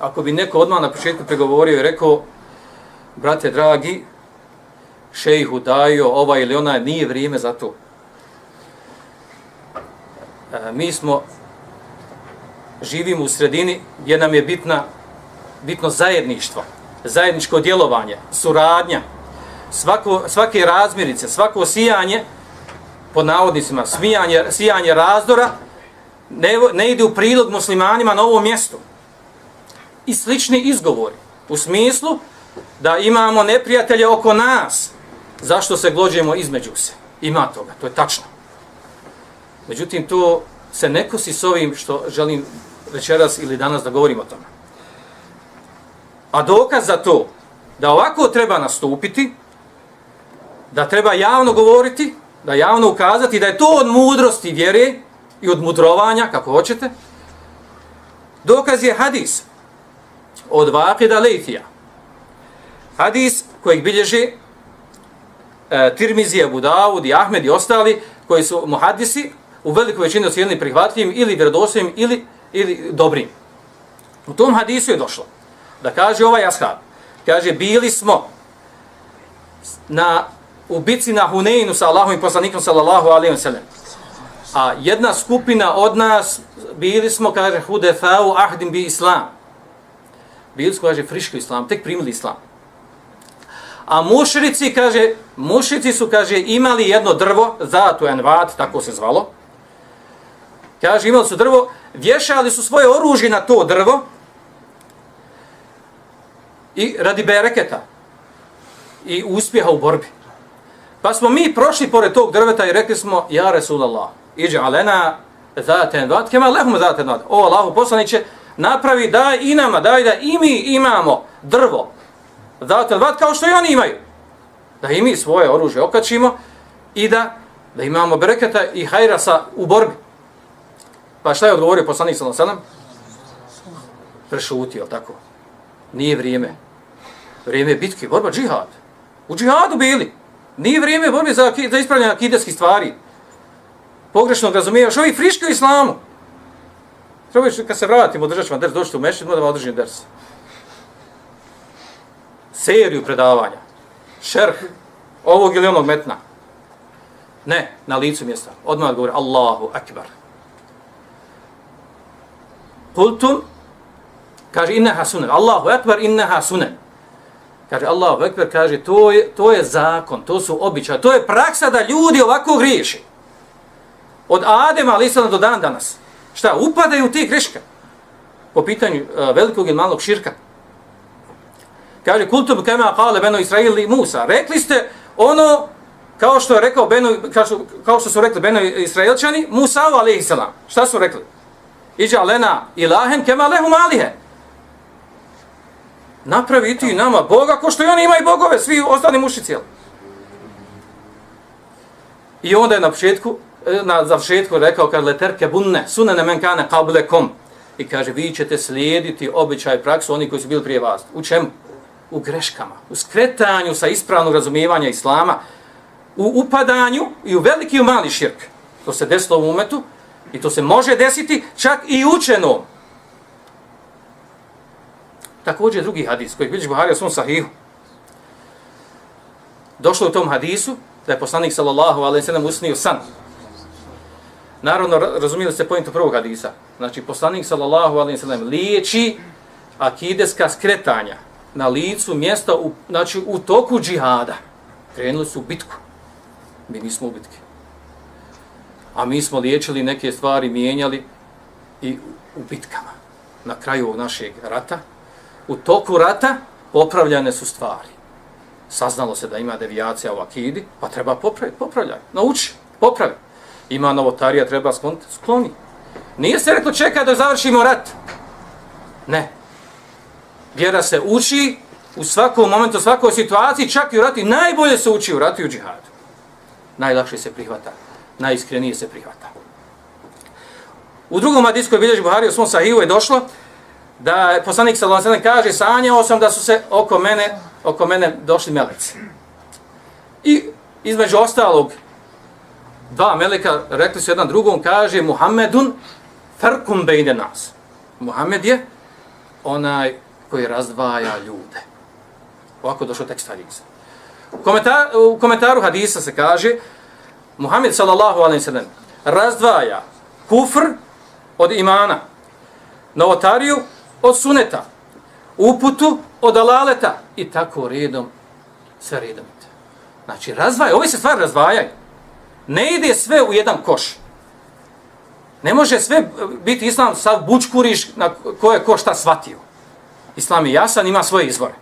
ako bi neko odmah na početku pregovorio i rekao, brate dragi, šejhu dajo, ova ili ona, nije vrijeme za to. E, mi smo, živimo u sredini gdje nam je bitna, bitno zajedništvo, zajedničko djelovanje, suradnja, svako, svake razmirice, svako sijanje, pod navodnicima, smijanje, sijanje razdora, ne, ne ide u prilog muslimanima na ovom mjestu. I slični izgovori, u smislu da imamo neprijatelje oko nas, zašto se glođemo između se. Ima toga, to je tačno. Međutim, to se ne kosi s ovim što želim večeras ili danas da govorim o tome. A dokaz za to, da ovako treba nastupiti, da treba javno govoriti, da javno ukazati da je to od mudrosti vjere i od mudrovanja, kako hoćete, dokaz je hadis od Vakida Lejfija. Hadis kojeg bilježi e, Tirmizija, Budavud i Ahmed i ostali, koji su muhadisi, u velikoj većini ocijenili prihvatljivim ili vjerodostojnim ili, ili dobrim. U tom hadisu je došlo da kaže ovaj ashab, kaže, bili smo na u bici na Huneinu sa Allahom i poslanikom sallallahu alaihi wa sallam. A jedna skupina od nas, bili smo, kaže, hudefau ahdim bi islam. Bili su, kaže, friški islam, tek primili islam. A mušrici, kaže, mušrici su, kaže, imali jedno drvo, zatu envat, tako se zvalo. Kaže, imali su drvo, vješali su svoje oružje na to drvo i radi bereketa i uspjeha u borbi. Pa smo mi prošli pored tog drveta i rekli smo, ja Resulallah, iđe alena zate envat, kema lehum zate envat. O Allahu poslaniće, napravi, daj i nama, daj da i mi imamo drvo, Zato vat kao što i oni imaju. Da i mi svoje oružje okačimo i da, da imamo bereketa i hajra sa, u borbi. Pa šta je odgovorio poslanik sallam sallam? Prešutio, tako. Nije vrijeme. Vrijeme je bitke, borba, džihad. U džihadu bili. Nije vrijeme borbe za, za ispravljanje akideskih stvari. Pogrešno razumiješ. Ovi friški u islamu. Treba kad se vratimo, održat ćemo ders, došli u mešćinu, da vam održim ders. Seriju predavanja. Šerh ovog ili onog metna. Ne, na licu mjesta. Odmah govori Allahu akbar. Kultum, kaže inneha sunen. Allahu akbar inneha sunen. Kaže Allahu ekber, kaže to je, to je zakon, to su običaje, to je praksa da ljudi ovako griješi. Od Adema ali do dan danas. Šta, upadaju u ti greške? Po pitanju uh, velikog ili malog širka. Kaže, kultum kema kale Beno Israili Musa. Rekli ste ono, kao što je rekao Beno, kao što, kao što su rekli Beno Israilčani, Musa alaihi. Šta su rekli? Iđa lena ilahen kema lehum alihe. napravi ti nama Boga, ko što i oni imaju bogove, svi ostali mušici, jel? I onda je na početku, E, na završetku rekao, kad leterke bunne, sunene men kane kablekom. I kaže, vi ćete slijediti običaj praksu oni koji su bili prije vas. U čemu? U greškama, u skretanju sa ispravnog razumijevanja Islama, u upadanju i u veliki i u mali širk. To se desilo u umetu i to se može desiti čak i učenom. Također drugi hadis koji vidiš Buhari u svom sahihu. Došlo u tom hadisu da je poslanik sallallahu alejhi ve sellem usnio san. Naravno razumijeli se pojentu prvog hadisa. Znači poslanik sallallahu alejhi ve sellem liječi akideska skretanja na licu mjesta u znači u toku džihada. Krenuli su u bitku. Mi nismo u bitki. A mi smo liječili neke stvari, mijenjali i u bitkama. Na kraju našeg rata, u toku rata popravljane su stvari. Saznalo se da ima devijacija u akidi, pa treba popraviti, popravljaj, nauči, popravi. Ima novotarija, treba skloniti, skloni. Nije se reklo čeka da završimo rat. Ne. Vjera se uči u svakom momentu, u svakoj situaciji, čak i u ratu, najbolje se uči u ratu i u džihadu. Najlakše se prihvata, najiskrenije se prihvata. U drugom hadiskoj bilježi Buhari u svom sahiju je došlo, da je poslanik sallallahu alejhi kaže sanjao sam da su se oko mene oko mene došli meleci. I između ostalog dva meleka rekli su jedan drugom kaže Muhammedun farkum bejne nas. Muhammed je onaj koji razdvaja ljude. Ovako došao tekst hadisa. U, komentar, u komentaru hadisa se kaže Muhammed sallallahu alaihi sallam razdvaja kufr od imana, novotariju od suneta, uputu od alaleta i tako redom, sve redom. Znači, razdvaja, ove se stvari razdvajaju. Ne ide sve u jedan koš. Ne može sve biti islam sad bučkuriš na koje ko šta shvatio. Islam je jasan, ima svoje izvore.